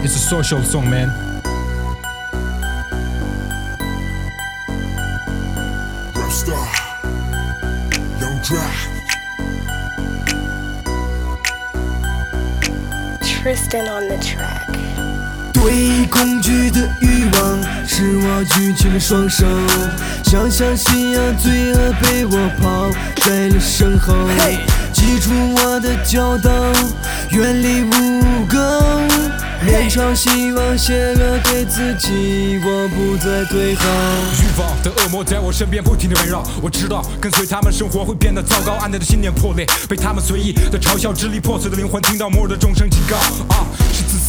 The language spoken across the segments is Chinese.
It's a social song, man. Rapstar, Young Drac. Tristan on the track. 对恐惧的欲望，使我举起了双手，想象信仰罪恶被我抛在了身后，记住我的教导，远离污垢，面朝希望，邪恶给自己，我不再退后。欲望的恶魔在我身边不停地围绕，我知道跟随他们生活会变得糟糕，暗淡的信念破裂，被他们随意的嘲笑，支离破碎的灵魂听到末日的钟声警告。啊，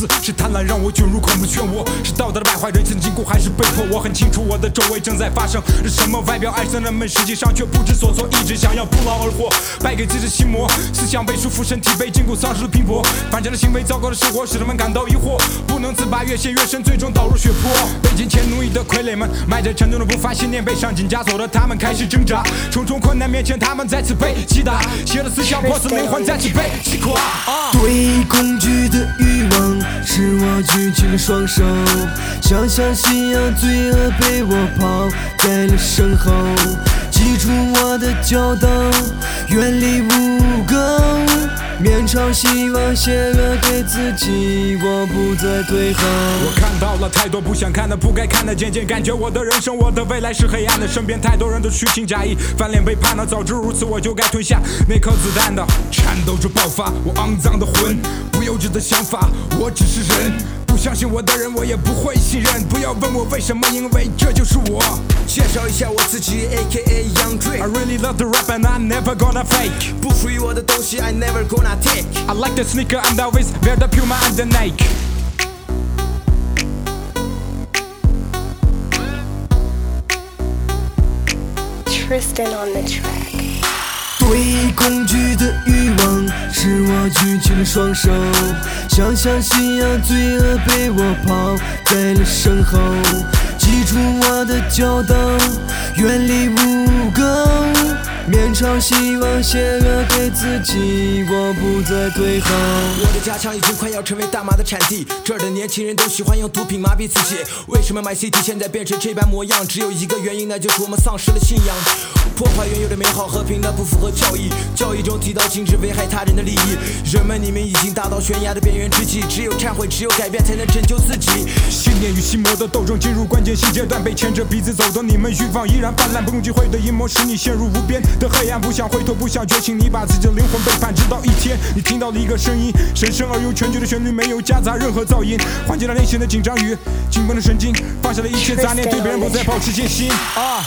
是，贪婪让我卷入恐怖漩涡，是道德的败坏，人性的禁锢还是被迫？我很清楚我的周围正在发生着什么，外表爱憎人们实际上却不知所措，一直想要不劳而获，败给自己的心魔，思想被束缚，身体被禁锢，丧失了拼搏，反常的行为，糟糕的生活使人们感到疑惑，不能自拔，越陷越深，最终倒入血泊。被金钱奴役的傀儡们，迈着沉重的步伐，信念被上紧枷锁的他们开始挣扎，重重困难面前，他们再次被击打，邪恶的思想破碎灵魂再次被击垮。对恐惧的欲望，使我举起了双手，想象信仰罪恶被我抛在了身后，记住我的教导，远离污希望，邪恶给自己，我不再退后。我看到了太多不想看的、不该看的，渐渐感觉我的人生、我的未来是黑暗的。身边太多人都虚情假意，翻脸背叛了。早知如此，我就该吞下那颗子弹的。颤抖着爆发我肮脏的魂，不幼稚的想法，我只是人。不相信我的人，我也不会信任。不要问我为什么，因为这就是我。介绍一下我自己，A.K.A. Young I Dre。 really love the rap and I'm never gonna fake. 不属于我的东西，I never gonna take。 I like the sneaker and always wear the Puma and the Nike. Tristan on the track. 为恐惧的欲望，是我举起了双手，想象信仰罪恶被我抛在了身后，记住我的教导，远离无，面朝希望，邪恶给自己，我不再退后。我的家乡已经快要成为大麻的产地，这儿的年轻人都喜欢用毒品麻痹自己。为什么 My City 现在变成这般模样？只有一个原因，那就是我们丧失了信仰，破坏原有的美好和平，那不符合教义。教义中提到禁止危害他人的利益，人们你们已经达到悬崖的边缘之际，只有忏悔，只有改变，才能拯救自己。与心魔的斗争进入关键新阶段，被牵着鼻子走的你们欲望依然泛滥，不共聚会的阴谋使你陷入无边的黑暗，不想回头，不想觉醒，你把自己的灵魂背叛，直到一天你听到了一个声音，神圣而又全局的旋律，没有夹杂任何噪音，缓解了内心的紧张与紧绷的神经，放下了一切杂念，对别人不再保持戒心啊。